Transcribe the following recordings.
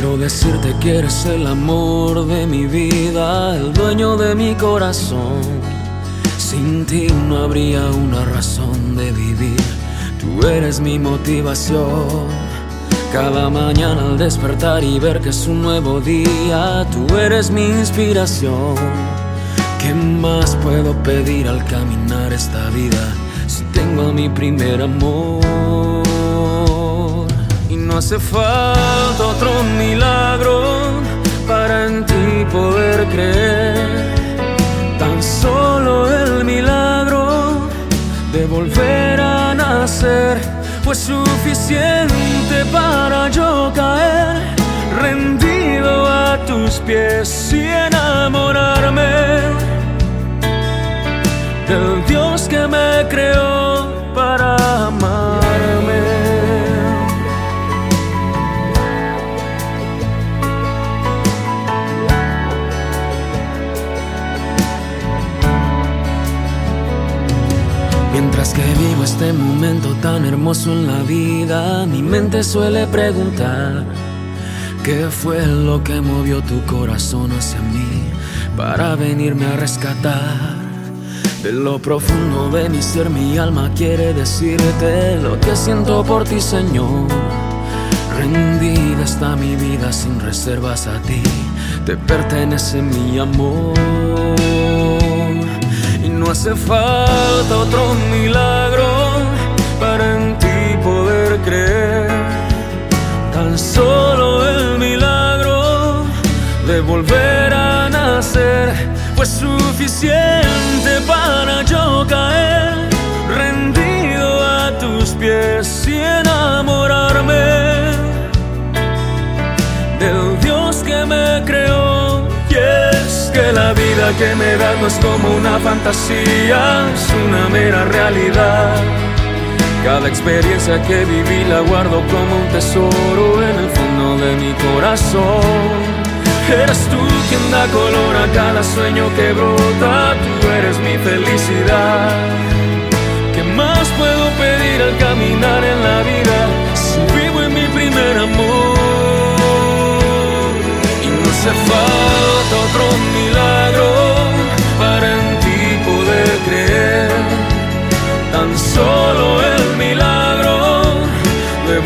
decirte que eres el amor de mi vida, el dueño de mi corazón. Sin ti no habría una razón de vivir, tú eres mi motivación. Cada mañana al despertar y ver que es un nuevo día, tú eres mi inspiración. ¿Qué más puedo pedir al caminar esta vida si tengo a mi primer amor? No hace falta otro milagro para en ti poder creer. Tan solo el milagro de volver a nacer fue suficiente para yo caer rendido a tus pies y enamorarme del Dios que me creó para amarme. Mientras que vivo este momento tan hermoso en la vida, mi mente suele preguntar, ¿qué fue lo que movió tu corazón hacia mí para venirme a rescatar? De lo profundo de mi ser, mi alma quiere decirte lo que siento por ti, Señor. Rendida está mi vida sin reservas a ti, te pertenece mi amor. Y no hace falta otro milagro para en ti poder creer. Tan solo el milagro de volver a nacer fue suficiente para yo caer rendido a tus pies y enamorarme que la vida que me das no es como una fantasía, es una mera realidad. Cada experiencia que viví la guardo como un tesoro en el fondo de mi corazón. Eres tú quien da color a cada sueño que brota, tú eres mi felicidad. ¿Qué más puedo pedir al caminar en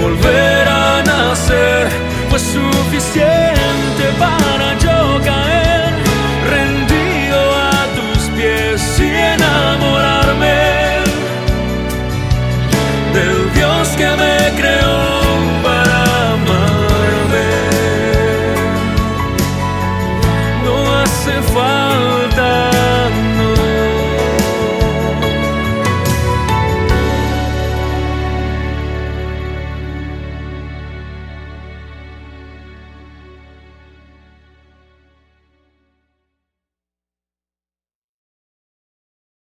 volver